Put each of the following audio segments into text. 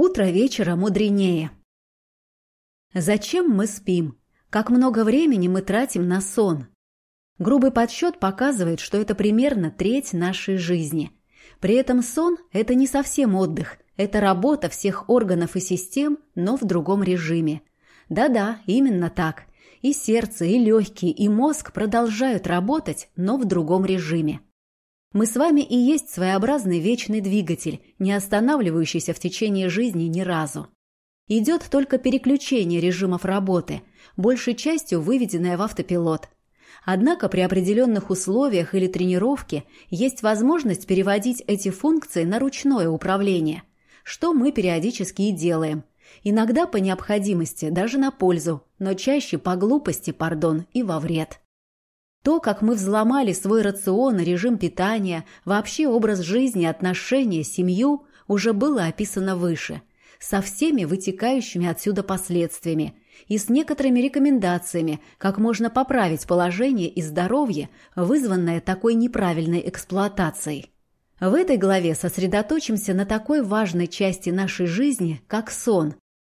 Утро вечера мудренее. Зачем мы спим? Как много времени мы тратим на сон? Грубый подсчет показывает, что это примерно треть нашей жизни. При этом сон – это не совсем отдых, это работа всех органов и систем, но в другом режиме. Да-да, именно так. И сердце, и легкие, и мозг продолжают работать, но в другом режиме. Мы с вами и есть своеобразный вечный двигатель, не останавливающийся в течение жизни ни разу. Идет только переключение режимов работы, большей частью выведенное в автопилот. Однако при определенных условиях или тренировке есть возможность переводить эти функции на ручное управление, что мы периодически и делаем. Иногда по необходимости, даже на пользу, но чаще по глупости, пардон, и во вред. То, как мы взломали свой рацион, режим питания, вообще образ жизни, отношения, семью, уже было описано выше, со всеми вытекающими отсюда последствиями и с некоторыми рекомендациями, как можно поправить положение и здоровье, вызванное такой неправильной эксплуатацией. В этой главе сосредоточимся на такой важной части нашей жизни, как сон.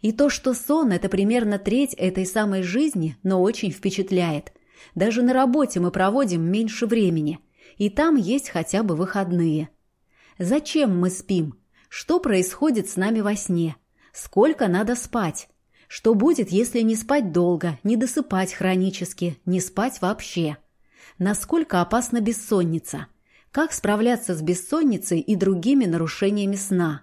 И то, что сон – это примерно треть этой самой жизни, но очень впечатляет – даже на работе мы проводим меньше времени, и там есть хотя бы выходные. Зачем мы спим? Что происходит с нами во сне? Сколько надо спать? Что будет, если не спать долго, не досыпать хронически, не спать вообще? Насколько опасна бессонница? Как справляться с бессонницей и другими нарушениями сна?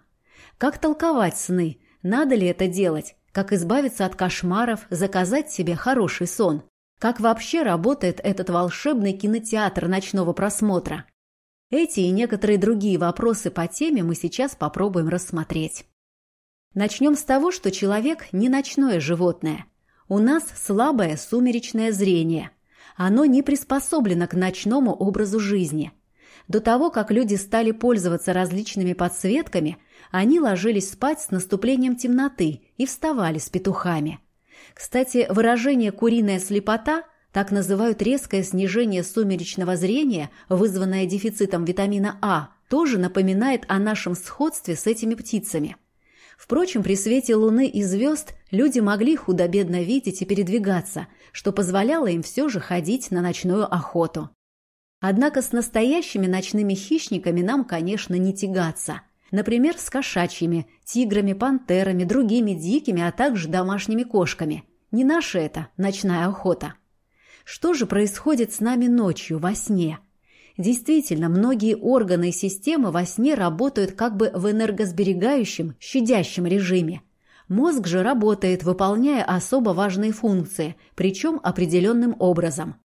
Как толковать сны? Надо ли это делать? Как избавиться от кошмаров, заказать себе хороший сон? Как вообще работает этот волшебный кинотеатр ночного просмотра? Эти и некоторые другие вопросы по теме мы сейчас попробуем рассмотреть. Начнем с того, что человек не ночное животное. У нас слабое сумеречное зрение. Оно не приспособлено к ночному образу жизни. До того, как люди стали пользоваться различными подсветками, они ложились спать с наступлением темноты и вставали с петухами – кстати, выражение «куриная слепота» так называют резкое снижение сумеречного зрения, вызванное дефицитом витамина А, тоже напоминает о нашем сходстве с этими птицами. Впрочем, при свете луны и звезд люди могли худо-бедно видеть и передвигаться, что позволяло им все же ходить на ночную охоту. Однако с настоящими ночными хищниками нам, конечно, не тягаться. Например, с кошачьими, тиграми, пантерами, другими дикими, а также домашними кошками. Не наша это ночная охота. Что же происходит с нами ночью, во сне? Действительно, многие органы и системы во сне работают как бы в энергосберегающем, щадящем режиме. Мозг же работает, выполняя особо важные функции, причем определенным образом.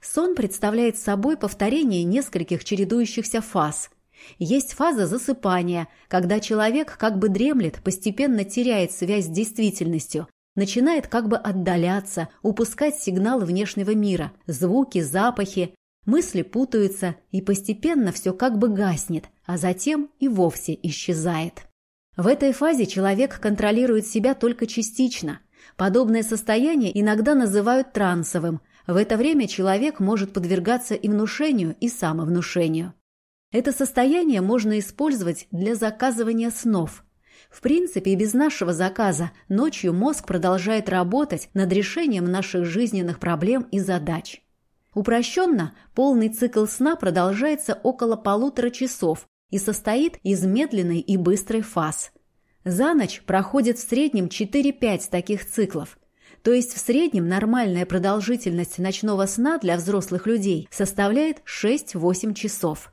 Сон представляет собой повторение нескольких чередующихся фаз – есть фаза засыпания, когда человек как бы дремлет, постепенно теряет связь с действительностью, начинает как бы отдаляться, упускать сигналы внешнего мира, звуки, запахи, мысли путаются, и постепенно все как бы гаснет, а затем и вовсе исчезает. В этой фазе человек контролирует себя только частично. Подобное состояние иногда называют трансовым. В это время человек может подвергаться и внушению, и самовнушению. Это состояние можно использовать для заказывания снов. В принципе, и без нашего заказа ночью мозг продолжает работать над решением наших жизненных проблем и задач. Упрощенно, полный цикл сна продолжается около полутора часов и состоит из медленной и быстрой фаз. За ночь проходит в среднем 4-5 таких циклов. То есть в среднем нормальная продолжительность ночного сна для взрослых людей составляет 6-8 часов.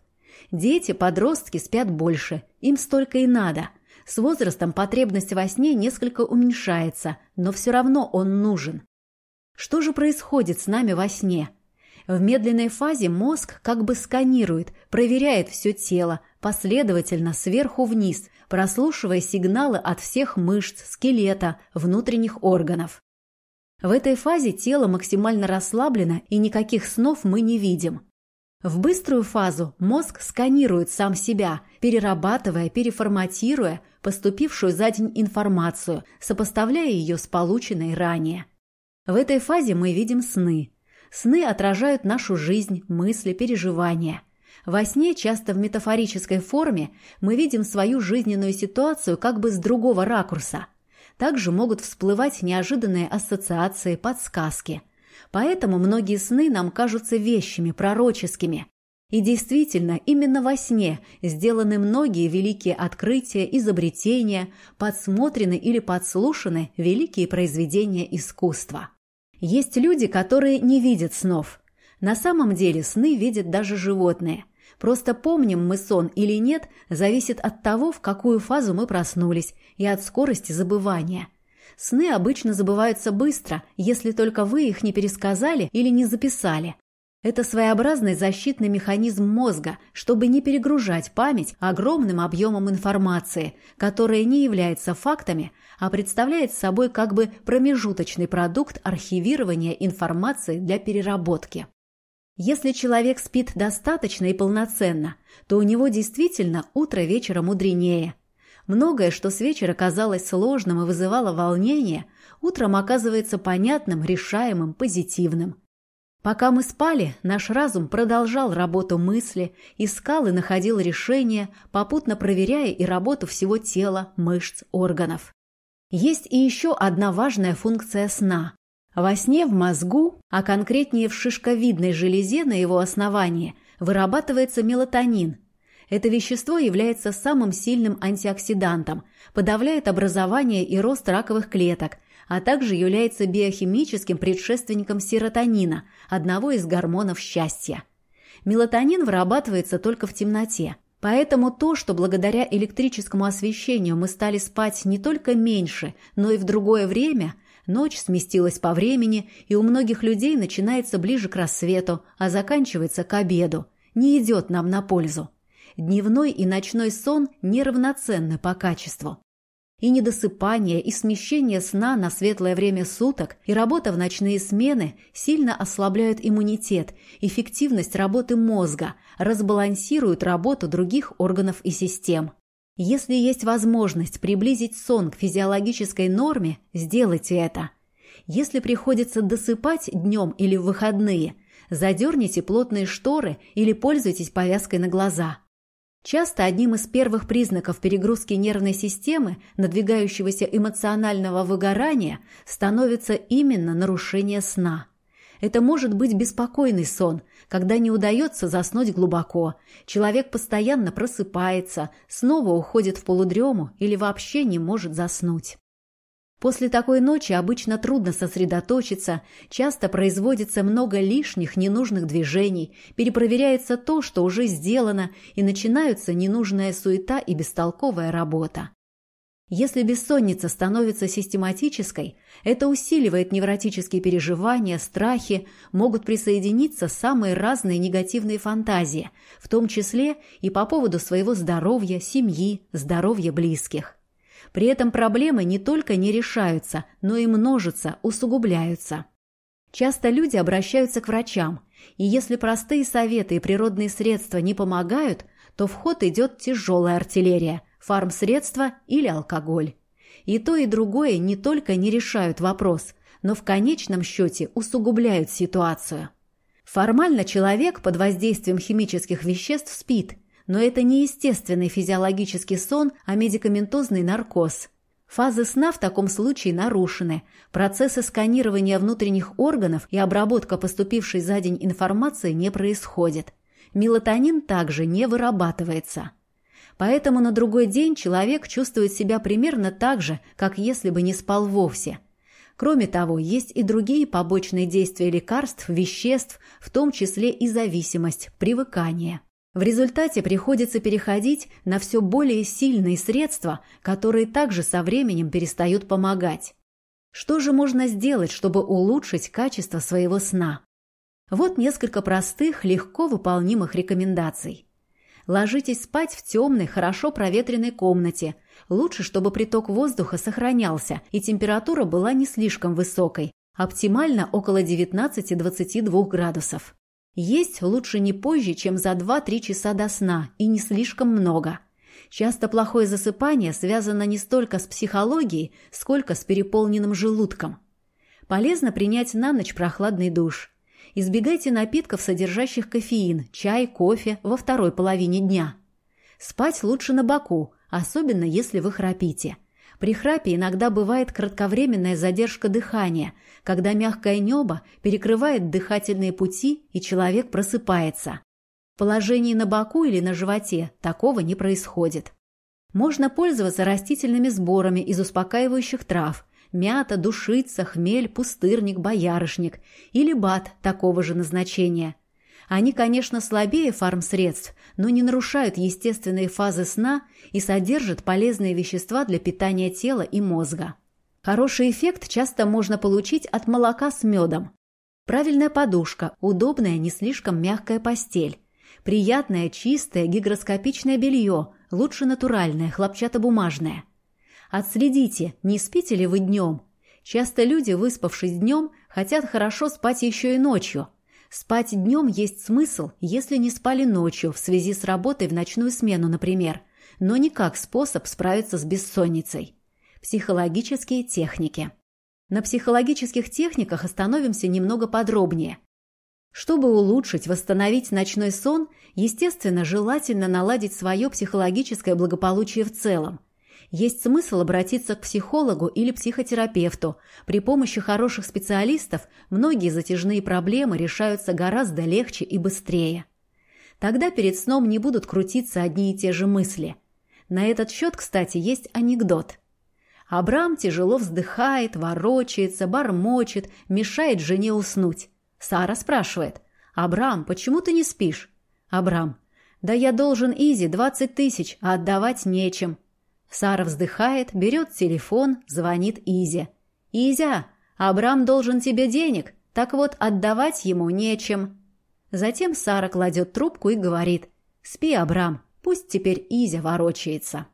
Дети, подростки спят больше, им столько и надо. С возрастом потребность во сне несколько уменьшается, но все равно он нужен. Что же происходит с нами во сне? В медленной фазе мозг как бы сканирует, проверяет все тело, последовательно сверху вниз, прослушивая сигналы от всех мышц, скелета, внутренних органов. В этой фазе тело максимально расслаблено и никаких снов мы не видим. В быструю фазу мозг сканирует сам себя, перерабатывая, переформатируя поступившую за день информацию, сопоставляя ее с полученной ранее. В этой фазе мы видим сны. Сны отражают нашу жизнь, мысли, переживания. Во сне, часто в метафорической форме, мы видим свою жизненную ситуацию как бы с другого ракурса. Также могут всплывать неожиданные ассоциации, подсказки. Поэтому многие сны нам кажутся вещами, пророческими. И действительно, именно во сне сделаны многие великие открытия, изобретения, подсмотрены или подслушаны великие произведения искусства. Есть люди, которые не видят снов. На самом деле сны видят даже животные. Просто помним мы сон или нет, зависит от того, в какую фазу мы проснулись, и от скорости забывания. Сны обычно забываются быстро, если только вы их не пересказали или не записали. Это своеобразный защитный механизм мозга, чтобы не перегружать память огромным объемом информации, которая не является фактами, а представляет собой как бы промежуточный продукт архивирования информации для переработки. Если человек спит достаточно и полноценно, то у него действительно утро вечера мудренее. Многое, что с вечера казалось сложным и вызывало волнение, утром оказывается понятным, решаемым, позитивным – Пока мы спали, наш разум продолжал работу мысли, искал и находил решения, попутно проверяя и работу всего тела, мышц, органов. Есть и еще одна важная функция сна. Во сне в мозгу, а конкретнее в шишковидной железе на его основании, вырабатывается мелатонин. Это вещество является самым сильным антиоксидантом, подавляет образование и рост раковых клеток, а также является биохимическим предшественником серотонина, одного из гормонов счастья. Мелатонин вырабатывается только в темноте. Поэтому то, что благодаря электрическому освещению мы стали спать не только меньше, но и в другое время, ночь сместилась по времени, и у многих людей начинается ближе к рассвету, а заканчивается к обеду, не идет нам на пользу. Дневной и ночной сон неравноценны по качеству. И недосыпание, и смещение сна на светлое время суток, и работа в ночные смены сильно ослабляют иммунитет, эффективность работы мозга, разбалансируют работу других органов и систем. Если есть возможность приблизить сон к физиологической норме, сделайте это. Если приходится досыпать днем или в выходные, задерните плотные шторы или пользуйтесь повязкой на глаза – Часто одним из первых признаков перегрузки нервной системы, надвигающегося эмоционального выгорания, становится именно нарушение сна. Это может быть беспокойный сон, когда не удается заснуть глубоко, человек постоянно просыпается, снова уходит в полудрему или вообще не может заснуть. После такой ночи обычно трудно сосредоточиться, часто производится много лишних ненужных движений, перепроверяется то, что уже сделано, и начинаются ненужная суета и бестолковая работа. Если бессонница становится систематической, это усиливает невротические переживания, страхи, могут присоединиться самые разные негативные фантазии, в том числе и по поводу своего здоровья, семьи, здоровья близких. При этом проблемы не только не решаются, но и множатся, усугубляются. Часто люди обращаются к врачам, и если простые советы и природные средства не помогают, то в ход идет тяжелая артиллерия, фармсредства или алкоголь. И то, и другое не только не решают вопрос, но в конечном счете усугубляют ситуацию. Формально человек под воздействием химических веществ спит – но это не естественный физиологический сон, а медикаментозный наркоз. Фазы сна в таком случае нарушены. Процессы сканирования внутренних органов и обработка поступившей за день информации не происходит. Мелатонин также не вырабатывается. Поэтому на другой день человек чувствует себя примерно так же, как если бы не спал вовсе. Кроме того, есть и другие побочные действия лекарств, веществ, в том числе и зависимость, привыкание. В результате приходится переходить на все более сильные средства, которые также со временем перестают помогать. Что же можно сделать, чтобы улучшить качество своего сна? Вот несколько простых, легко выполнимых рекомендаций. Ложитесь спать в темной, хорошо проветренной комнате. Лучше, чтобы приток воздуха сохранялся и температура была не слишком высокой, оптимально около 19-22 градусов. Есть лучше не позже, чем за 2-3 часа до сна, и не слишком много. Часто плохое засыпание связано не столько с психологией, сколько с переполненным желудком. Полезно принять на ночь прохладный душ. Избегайте напитков, содержащих кофеин, чай, кофе во второй половине дня. Спать лучше на боку, особенно если вы храпите. При храпе иногда бывает кратковременная задержка дыхания, когда мягкое небо перекрывает дыхательные пути и человек просыпается. В положении на боку или на животе такого не происходит. Можно пользоваться растительными сборами из успокаивающих трав – мята, душица, хмель, пустырник, боярышник или бат такого же назначения. Они, конечно, слабее фармсредств, но не нарушают естественные фазы сна и содержат полезные вещества для питания тела и мозга. Хороший эффект часто можно получить от молока с медом. Правильная подушка, удобная, не слишком мягкая постель, приятное, чистое, гигроскопичное белье, лучше натуральное, хлопчатобумажное. Отследите, не спите ли вы днем. Часто люди, выспавшись днем, хотят хорошо спать еще и ночью. Спать днем есть смысл, если не спали ночью в связи с работой в ночную смену, например, но не как способ справиться с бессонницей. Психологические техники. На психологических техниках остановимся немного подробнее. Чтобы улучшить, восстановить ночной сон, естественно, желательно наладить свое психологическое благополучие в целом. Есть смысл обратиться к психологу или психотерапевту. При помощи хороших специалистов многие затяжные проблемы решаются гораздо легче и быстрее. Тогда перед сном не будут крутиться одни и те же мысли. На этот счет, кстати, есть анекдот. Абрам тяжело вздыхает, ворочается, бормочет, мешает жене уснуть. Сара спрашивает. «Абрам, почему ты не спишь?» Абрам. «Да я должен Изи двадцать тысяч, а отдавать нечем». Сара вздыхает, берет телефон, звонит Изе. «Изя, Абрам должен тебе денег, так вот отдавать ему нечем». Затем Сара кладет трубку и говорит «Спи, Абрам, пусть теперь Изя ворочается».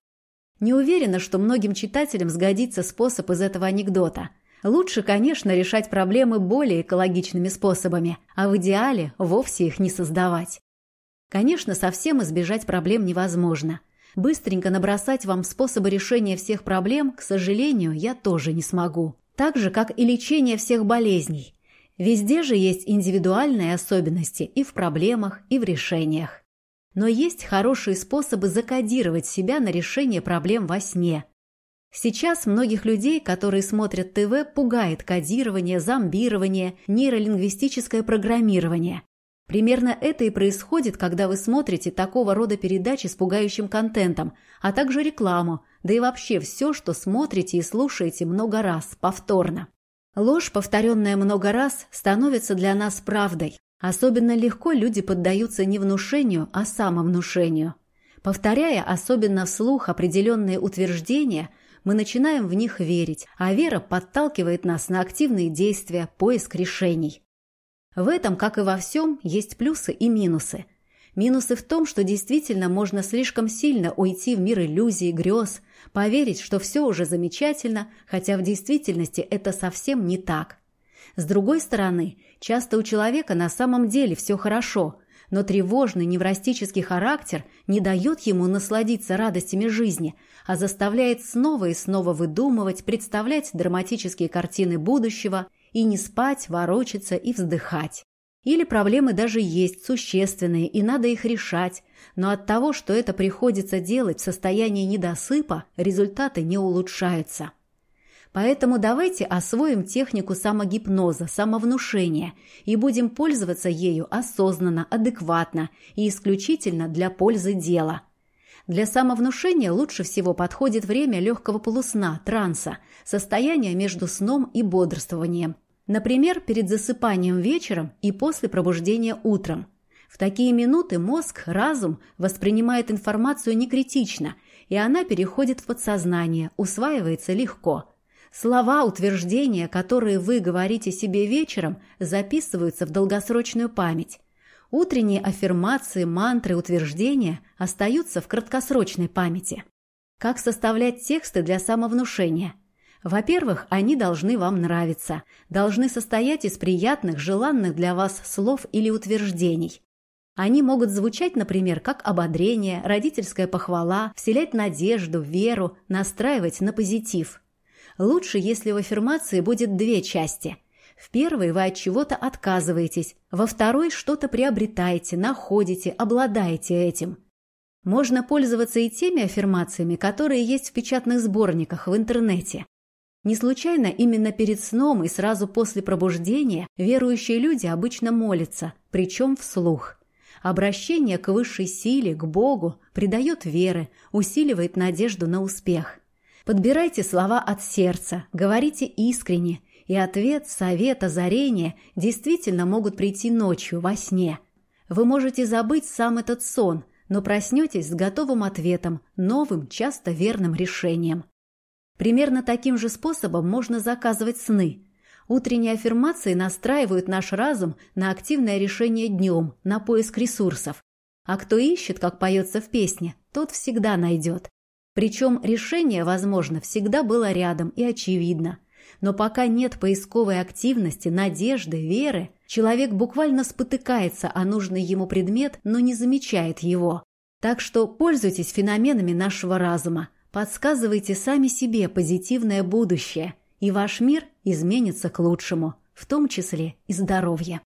Не уверена, что многим читателям сгодится способ из этого анекдота – Лучше, конечно, решать проблемы более экологичными способами, а в идеале вовсе их не создавать. Конечно, совсем избежать проблем невозможно. Быстренько набросать вам способы решения всех проблем, к сожалению, я тоже не смогу. Так же, как и лечение всех болезней. Везде же есть индивидуальные особенности и в проблемах, и в решениях. Но есть хорошие способы закодировать себя на решение проблем во сне – Сейчас многих людей, которые смотрят ТВ, пугает кодирование, зомбирование, нейролингвистическое программирование. Примерно это и происходит, когда вы смотрите такого рода передачи с пугающим контентом, а также рекламу, да и вообще все, что смотрите и слушаете много раз, повторно. Ложь, повторенная много раз, становится для нас правдой. Особенно легко люди поддаются не внушению, а самовнушению. Повторяя особенно вслух определенные утверждения – мы начинаем в них верить, а вера подталкивает нас на активные действия, поиск решений. В этом, как и во всем, есть плюсы и минусы. Минусы в том, что действительно можно слишком сильно уйти в мир иллюзий, грез, поверить, что все уже замечательно, хотя в действительности это совсем не так. С другой стороны, часто у человека на самом деле все хорошо, но тревожный неврастический характер не дает ему насладиться радостями жизни, а заставляет снова и снова выдумывать, представлять драматические картины будущего и не спать, ворочаться и вздыхать. Или проблемы даже есть существенные, и надо их решать, но от того, что это приходится делать в состоянии недосыпа, результаты не улучшаются. Поэтому давайте освоим технику самогипноза, самовнушения и будем пользоваться ею осознанно, адекватно и исключительно для пользы дела. Для самовнушения лучше всего подходит время легкого полусна, транса, состояние между сном и бодрствованием. Например, перед засыпанием вечером и после пробуждения утром. В такие минуты мозг, разум воспринимает информацию некритично, и она переходит в подсознание, усваивается легко – Слова, утверждения, которые вы говорите себе вечером, записываются в долгосрочную память. Утренние аффирмации, мантры, утверждения остаются в краткосрочной памяти. Как составлять тексты для самовнушения? Во-первых, они должны вам нравиться, должны состоять из приятных, желанных для вас слов или утверждений. Они могут звучать, например, как ободрение, родительская похвала, вселять надежду, веру, настраивать на позитив – Лучше, если в аффирмации будет две части. В первой вы от чего-то отказываетесь, во второй что-то приобретаете, находите, обладаете этим. Можно пользоваться и теми аффирмациями, которые есть в печатных сборниках в интернете. Не случайно именно перед сном и сразу после пробуждения верующие люди обычно молятся, причем вслух. Обращение к высшей силе, к Богу, придает веры, усиливает надежду на успех. Подбирайте слова от сердца, говорите искренне, и ответ, совет, озарение действительно могут прийти ночью, во сне. Вы можете забыть сам этот сон, но проснетесь с готовым ответом, новым, часто верным решением. Примерно таким же способом можно заказывать сны. Утренние аффирмации настраивают наш разум на активное решение днем, на поиск ресурсов. А кто ищет, как поется в песне, тот всегда найдет. Причем решение, возможно, всегда было рядом и очевидно. Но пока нет поисковой активности, надежды, веры, человек буквально спотыкается о нужный ему предмет, но не замечает его. Так что пользуйтесь феноменами нашего разума, Подсказывайте сами себе позитивное будущее, и ваш мир изменится к лучшему, в том числе и здоровье.